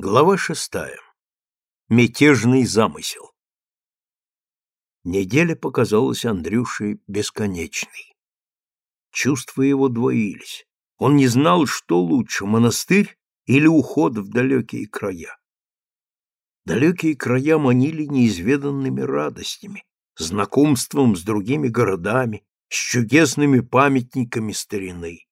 Глава шестая. Мятежный замысел. Неделя показалась Андрюше бесконечной. Чувства его двоились. Он не знал, что лучше, монастырь или уход в далекие края. Далекие края манили неизведанными радостями, знакомством с другими городами, с чудесными памятниками старины.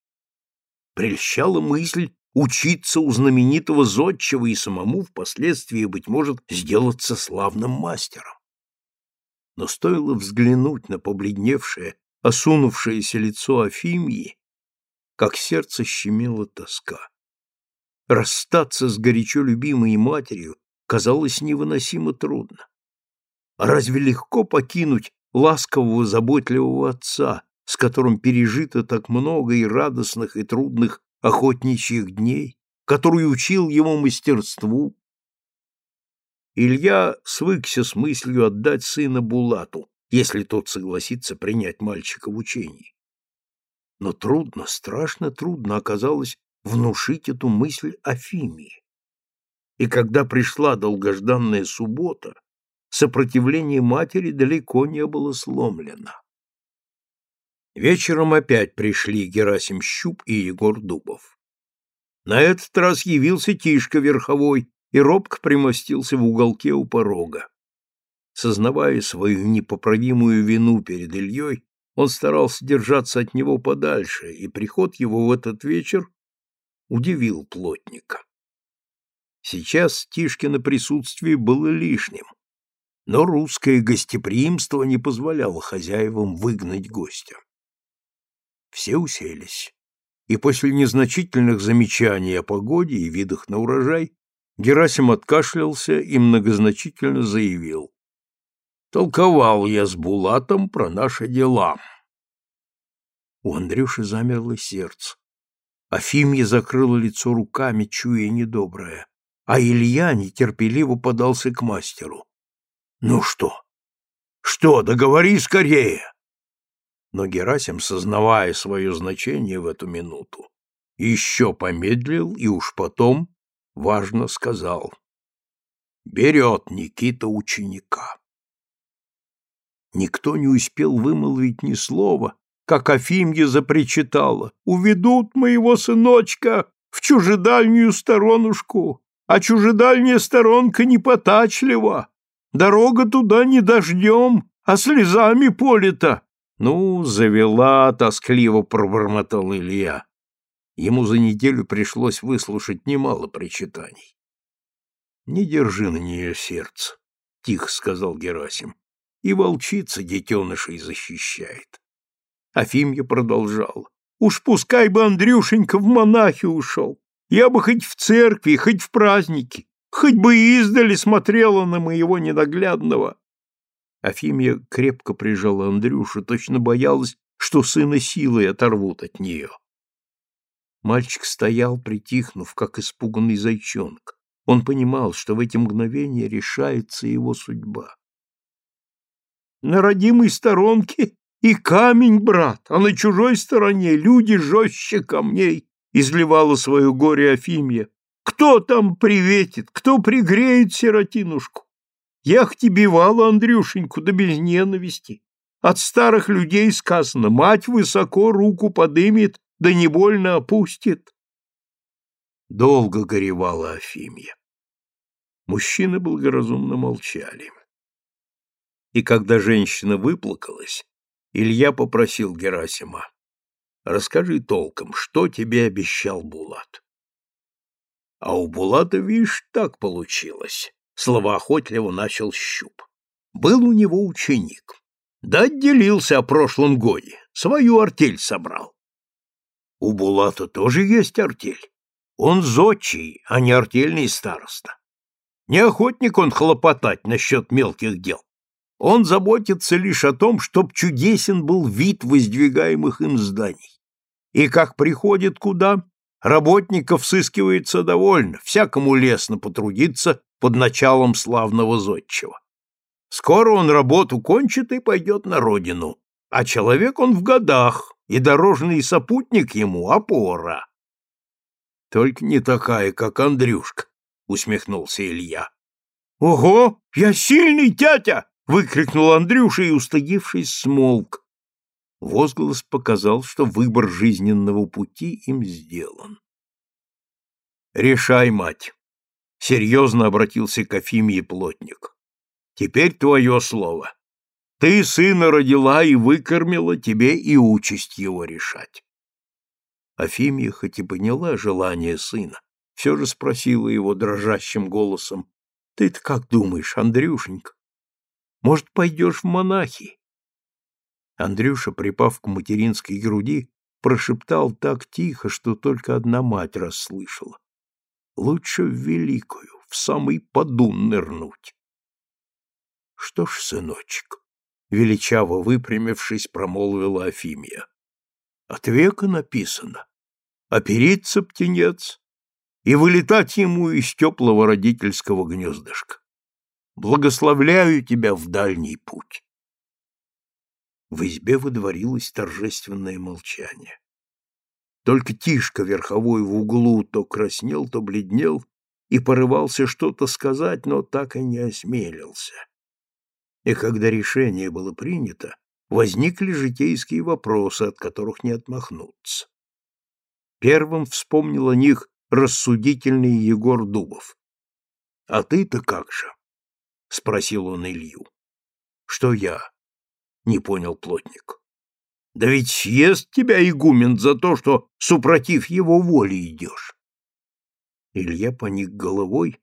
Прельщала мысль учиться у знаменитого зодчего и самому впоследствии, быть может, сделаться славным мастером. Но стоило взглянуть на побледневшее, осунувшееся лицо Афимии, как сердце щемило тоска. Расстаться с горячо любимой матерью казалось невыносимо трудно. А разве легко покинуть ласкового, заботливого отца, с которым пережито так много и радостных, и трудных охотничьих дней, который учил ему мастерству? Илья свыкся с мыслью отдать сына Булату, если тот согласится принять мальчика в учении. Но трудно, страшно трудно оказалось внушить эту мысль Афимии. И когда пришла долгожданная суббота, сопротивление матери далеко не было сломлено. Вечером опять пришли Герасим Щуп и Егор Дубов. На этот раз явился Тишка Верховой и робко примостился в уголке у порога. Сознавая свою непоправимую вину перед Ильей, он старался держаться от него подальше, и приход его в этот вечер удивил плотника. Сейчас Тишкино присутствие было лишним, но русское гостеприимство не позволяло хозяевам выгнать гостя. Все уселись, и после незначительных замечаний о погоде и видах на урожай Герасим откашлялся и многозначительно заявил. «Толковал я с Булатом про наши дела». У Андрюши замерло сердце. Афимья закрыла лицо руками, чуя недоброе а Илья нетерпеливо подался к мастеру. «Ну что? Что, договори скорее!» Но Герасим, сознавая свое значение в эту минуту, еще помедлил и уж потом важно сказал. «Берет Никита ученика». Никто не успел вымолвить ни слова, как Афимья запричитала. «Уведут моего сыночка в чужедальнюю сторонушку, а чужедальняя сторонка непотачлива. Дорога туда не дождем, а слезами полита. Ну, завела, тоскливо пробормотал Илья. Ему за неделю пришлось выслушать немало причитаний. Не держи на нее сердце, тихо сказал Герасим. И волчица детенышей защищает. Афимья продолжал. Уж пускай бы Андрюшенька в монахи ушел. Я бы хоть в церкви, хоть в праздники, хоть бы издали смотрела на моего ненаглядного. Афимия крепко прижала Андрюшу, точно боялась, что сына силой оторвут от нее. Мальчик стоял, притихнув, как испуганный зайчонок. Он понимал, что в эти мгновения решается его судьба. На родимой сторонке и камень, брат, а на чужой стороне люди жестче камней изливала свое горе Афимья. Кто там приветит, кто пригреет сиротинушку? Я к тебе бивала Андрюшеньку, да без ненависти. От старых людей сказано, мать высоко руку подымет, да не больно опустит. Долго горевала Афимья. Мужчины благоразумно молчали. И когда женщина выплакалась, Илья попросил Герасима. Расскажи толком, что тебе обещал Булат. А у Булата, видишь, так получилось. Словоохотливо начал Щуп. Был у него ученик. Да отделился о прошлом годе. Свою артель собрал. У Булата тоже есть артель. Он зодчий, а не артельный староста. Не охотник он хлопотать насчет мелких дел. Он заботится лишь о том, чтоб чудесен был вид воздвигаемых им зданий. И как приходит куда, работников сыскивается довольно, всякому лестно потрудиться под началом славного зодчего. Скоро он работу кончит и пойдет на родину, а человек он в годах, и дорожный сопутник ему — опора. Только не такая, как Андрюшка, — усмехнулся Илья. «Ого, я сильный тятя!» — выкрикнул Андрюша и, устыдившись, смолк. Возглас показал, что выбор жизненного пути им сделан. «Решай, мать!» — серьезно обратился к Афимье плотник. «Теперь твое слово. Ты сына родила и выкормила, тебе и участь его решать». Афимия хоть и поняла желание сына, все же спросила его дрожащим голосом, «Ты-то как думаешь, Андрюшенька? Может, пойдешь в монахи?» Андрюша, припав к материнской груди, прошептал так тихо, что только одна мать расслышала. Лучше в великую, в самый подун нырнуть. Что ж, сыночек, величаво выпрямившись, промолвила Афимия. От века написано. Опериться птенец и вылетать ему из теплого родительского гнездышка. Благословляю тебя в дальний путь. В избе выдворилось торжественное молчание. Только Тишка верховой в углу то краснел, то бледнел и порывался что-то сказать, но так и не осмелился. И когда решение было принято, возникли житейские вопросы, от которых не отмахнуться. Первым вспомнил о них рассудительный Егор Дубов. — А ты-то как же? — спросил он Илью. — Что я? — не понял плотник. Да ведь съест тебя игумен за то, что, супротив его воли, идешь. Илья поник головой,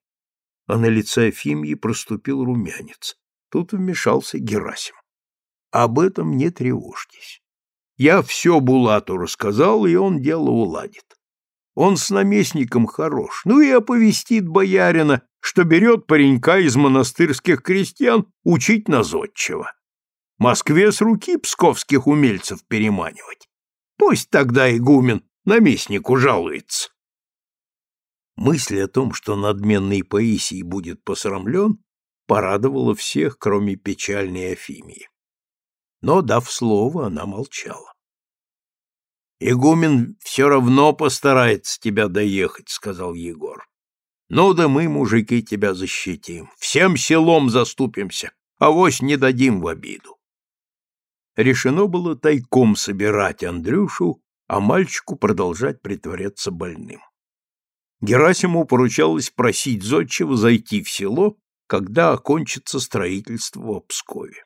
а на лице Афимьи проступил румянец. Тут вмешался Герасим. Об этом не тревожьтесь. Я все Булату рассказал, и он дело уладит. Он с наместником хорош, ну и оповестит боярина, что берет паренька из монастырских крестьян учить на зодчего. Москве с руки псковских умельцев переманивать. Пусть тогда игумен наместнику жалуется. Мысль о том, что надменный Паисий будет посрамлен, порадовала всех, кроме печальной Афимии. Но, дав слово, она молчала. «Игумен все равно постарается тебя доехать», — сказал Егор. «Ну да мы, мужики, тебя защитим. Всем селом заступимся, а вось не дадим в обиду решено было тайком собирать Андрюшу, а мальчику продолжать притворяться больным. Герасиму поручалось просить зодчего зайти в село, когда окончится строительство в Пскове.